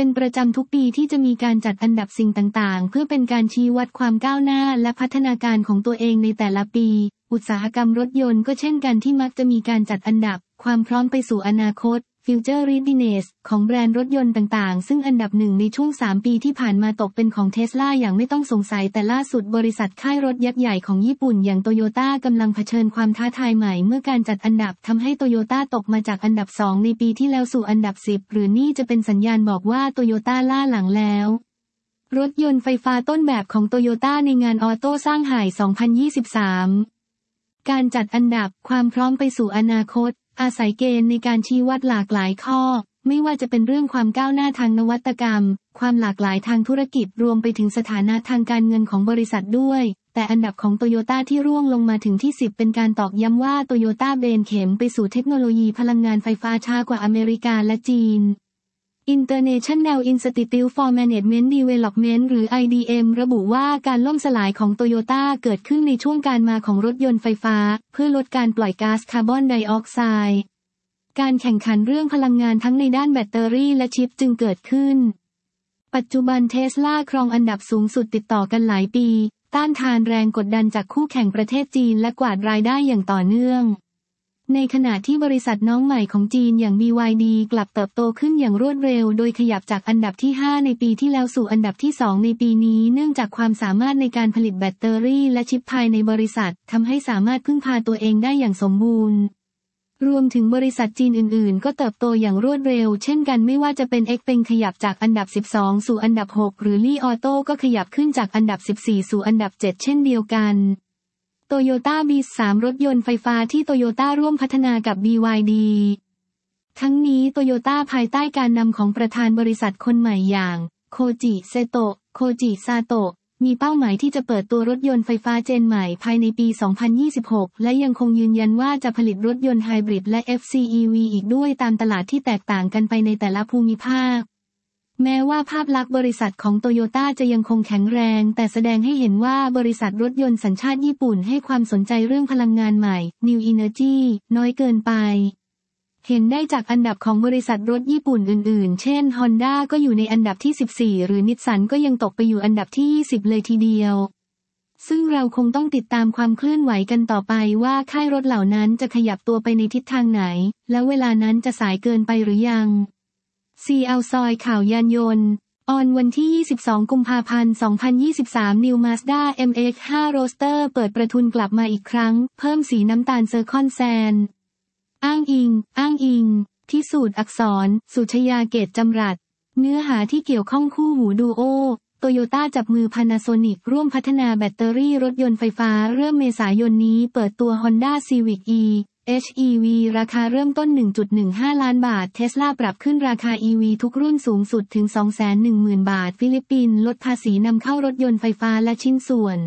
เป็นประจำทุกปีที่จะมีการจัดอันดับสิ่งต่างๆ เพื่อเป็นการชี้วัดความก้าวหน้าและพัฒนาการของตัวเองในแต่ละปี อุตสาหกรรมรถยนต์ก็เช่นกันที่มักจะมีการจัดอันดับ ความพร้อมไปสู่อนาคต Future Readiness ของแบรนด์รถยนต์ต่างๆ ซึ่งอันดับหนึ่งในช่วง 3 ปีที่ผ่านมาตกเป็นของเทสลาอย่างไม่ต้องสงสัยแต่ล่าสุดบริษัทค่ายรถยักษ์ใหญ่ของญี่ปุ่นอย่างโตโยต้ากำลังเผชิญความท้าทายใหม่เมื่อการจัดอันดับทำให้โตโยต้าตกมาจากอันดับ 2 ในปีที่แล้วสู่อันดับ 10 หรือนี่จะเป็นสัญญาณบอกว่าโตโยต้าล่าหลังแล้วรถยนต์ไฟฟ้าต้นแบบของโตโยต้าในงานออโต้สร้างหาย 2023 การจัดอันดับความพร้อมไปสู่อนาคต อาศัยเกณฑ์ในการชี้วัดหลากหลายข้อ ไม่ว่าจะเป็นเรื่องความก้าวหน้าทางนวัตกรรม ความหลากหลายทางธุรกิจรวมไปถึงสถานะทางการเงินของบริษัทด้วย แต่อันดับของโตโยต้าที่ร่วงลงมาถึงที่ 10 เป็นการตอกย้ำว่าโตโยต้าเบนเข็มไปสู่เทคโนโลยีพลังงานไฟฟ้าช้ากว่าอเมริกาและจีน International Institute for Management Development หรือ IMD ระบุว่าการล่มสลายของโตโยต้าเกิดขึ้นในช่วงการมาของรถยนต์ไฟฟ้า เพื่อลดการปล่อยก๊าซคาร์บอนไดออกไซด์ การแข่งขันเรื่องพลังงานทั้งในด้านแบตเตอรี่และชิปจึงเกิดขึ้น ปัจจุบันเทสลาครองอันดับสูงสุดติดต่อกันหลายปี ต้านทานแรงกดดันจากคู่แข่งประเทศจีนและกวาดรายได้อย่างต่อเนื่อง ในขณะที่บริษัทน้องใหม่ของจีนอย่าง BYD กลับเติบโตขึ้นอย่างรวดเร็ว โดยขยับจากอันดับที่ 5 ในปีที่แล้วสู่อันดับที่ 2 ในปีนี้ เนื่องจากความสามารถในการผลิตแบตเตอรี่และชิปภายในบริษัททำให้สามารถพึ่งพาตัวเองได้อย่างสมบูรณ์ รวมถึงบริษัทจีนอื่น ๆ ก็เติบโตอย่างรวดเร็ว เช่นกันไม่ว่าจะเป็น X เป็นขยับจากอันดับ 12 สู่อันดับ 6 หรือ Li Auto ก็ขยับขึ้นจากอันดับ 14 สู่อันดับ 7 เช่นเดียวกัน โตโยต้า bZ3 รถยนต์ไฟฟ้าที่โตโยต้าร่วมพัฒนากับ BYD ทั้งนี้โตโยต้าภายใต้การนำของประธานบริษัทคนใหม่อย่าง โคจิเซโตะโคจิซาโตะมีเป้าหมายที่จะเปิดตัวรถยนต์ไฟฟ้า gen ใหม่ภายในปี 2026 และยังคงยืนยันว่าจะผลิตรถยนต์ไฮบริดและ FCEV อีกด้วยตามตลาดที่แตกต่างกันไปในแต่ละภูมิภาค แม้ว่าภาพลักษณ์บริษัทของโตโยต้าจะยังคงแข็งแรง แต่แสดงให้เห็นว่าบริษัทรถยนต์สัญชาติญี่ปุ่นให้ความสนใจเรื่องพลังงานใหม่ New Energy น้อยเกินไป เห็นได้จากอันดับของบริษัทรถญี่ปุ่นอื่นๆ เช่น Honda ก็อยู่ในอันดับที่ 14 หรือนิสสันก็ยังตกไปอยู่อันดับที่ 20 เลยทีเดียว ซึ่งเราคงต้องติดตามความเคลื่อนไหวกันต่อไปว่าค่ายรถเหล่านั้นจะขยับตัวไปในทิศทางไหน แล้วเวลานั้นจะสายเกินไปหรือยัง ซีเอลซอยข่าวยานยนต์ ออนวันที่ 22 กุมภาพันธ์ 2023 New Mazda MX-5 Roadster เปิดประทุนกลับมาอีกครั้ง เพิ่มสีน้ำตาล Zircon Sand อ้างอิง อ้างอิง พิสูจน์อักษร สุชยาเกตจำรัด เนื้อหาที่เกี่ยวข้องคู่หูดูโอโตโยต้าจับมือพานาโซนิกร่วมพัฒนาแบตเตอรี่รถยนต์ไฟฟ้าเริ่มเมษายนนี้เปิดตัว Honda Civic e:HEV ราคาเริ่มต้น 1.15 ล้านบาท เทสลาปรับขึ้นราคา EV ทุกรุ่นสูงสุดถึง 210,000 บาท ฟิลิปปินส์ลดภาษีนำเข้ารถยนต์ไฟฟ้าและชิ้นส่วน